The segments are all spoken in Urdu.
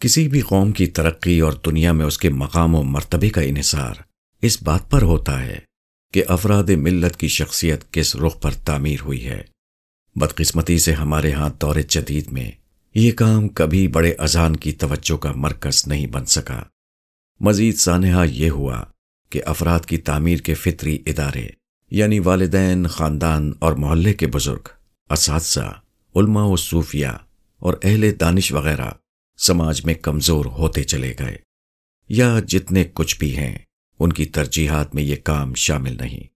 کسی بھی قوم کی ترقی اور دنیا میں اس کے مقام و مرتبے کا انحصار اس بات پر ہوتا ہے کہ افراد ملت کی شخصیت کس رخ پر تعمیر ہوئی ہے۔ بدقسمتی سے ہمارے ہاں دور جدید میں یہ کام کبھی بڑے اذان کی توجہ کا مرکز نہیں بن سکا۔ مزید سانحہ یہ ہوا کہ افراد کی تعمیر کے فطری ادارے یعنی والدین، خاندان اور محلے کے بزرگ، اساتذہ، علماء و صوفیہ اور اہل دانش وغیرہ سماج میں کمزور ہوتے چلے گئے یا جتنے کچھ بھی ہیں، ان کی ترجیحات میں یہ کام شامل نہیں۔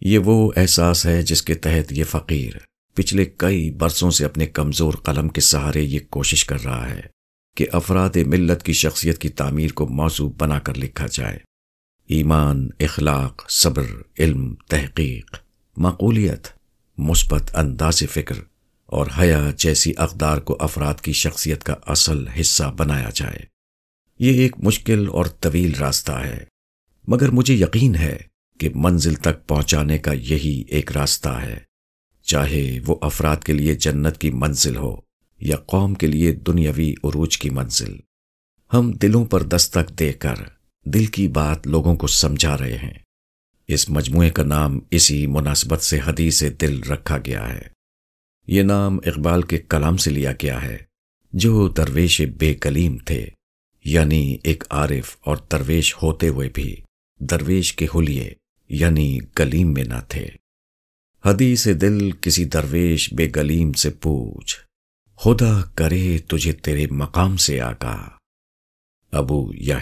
یہ وہ احساس ہے جس کے تحت یہ فقیر پچھلے کئی برسوں سے اپنے کمزور قلم کے سہارے یہ کوشش کر رہا ہے کہ افراد ملت کی شخصیت کی تعمیر کو موضوع بنا کر لکھا جائے۔ ایمان، اخلاق، صبر، علم، تحقیق، معقولیت، مثبت انداز فکر اور حیا جیسی اقدار کو افراد کی شخصیت کا اصل حصہ بنایا جائے۔ یہ ایک مشکل اور طویل راستہ ہے، مگر مجھے یقین ہے کہ منزل تک پہنچانے کا یہی ایک راستہ ہے۔ چاہے وہ افراد کے لیے جنت کی منزل ہو یا قوم کے لیے دنیاوی عروج کی منزل۔ ہم دلوں پر دستک دے کر دل کی بات لوگوں کو سمجھا رہے ہیں۔ اس مجموعے کا نام اسی مناسبت سے حدیث دل رکھا گیا ہے۔ یہ نام اقبال کے کلام سے لیا گیا ہے، جو درویش بے کلیم تھے یعنی ایک عارف اور درویش ہوتے ہوئے بھی درویش کے حلیے یعنی گلیم میں نہ تھے۔ حدیث دل کسی درویش بے گلیم سے پوچھ، خدا کرے تجھے تیرے مقام سے آگا ابو یا